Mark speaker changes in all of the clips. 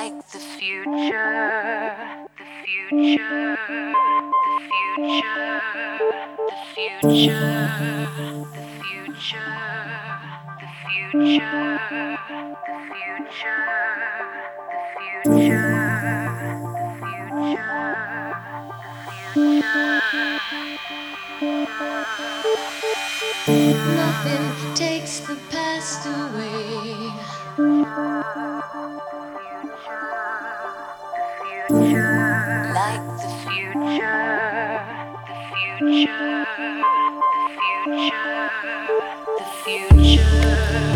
Speaker 1: like the future, the future, the future, the future, the future, the future, the future, the future. the future,
Speaker 2: the
Speaker 1: future, Nothing future, the future, the future.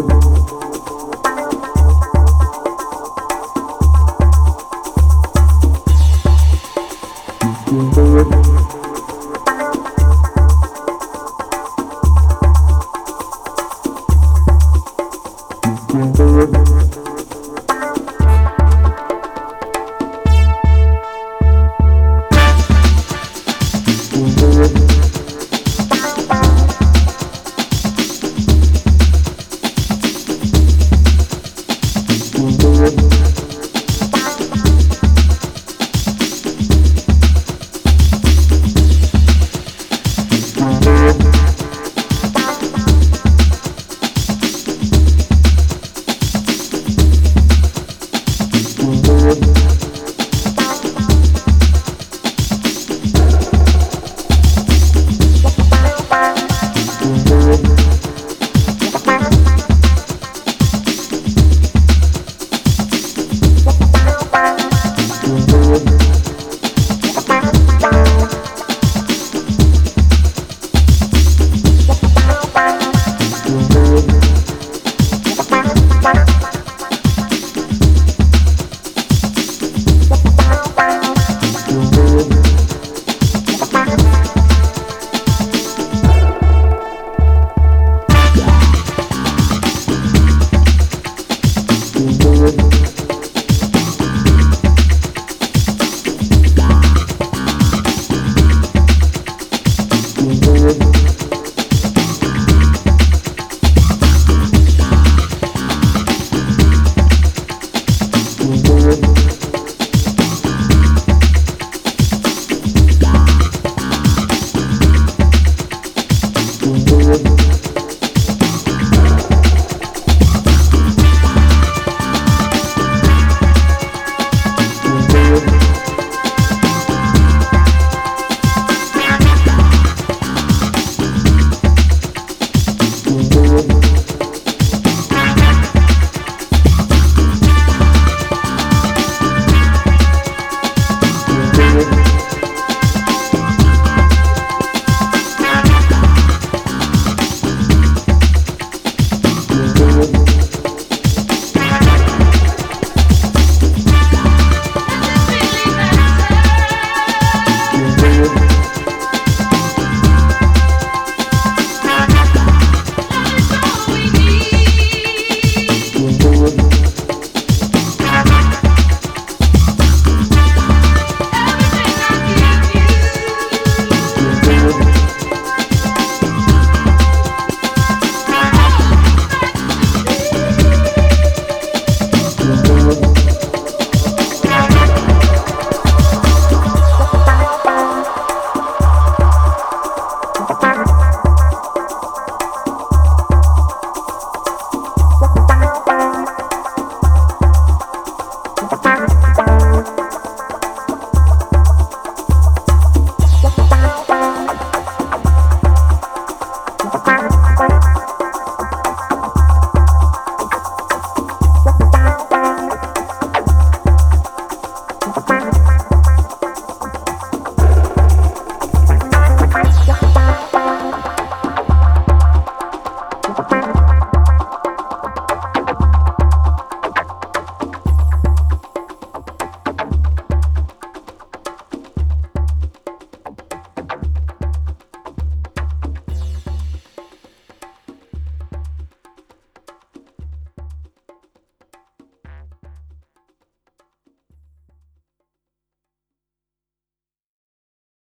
Speaker 3: Thank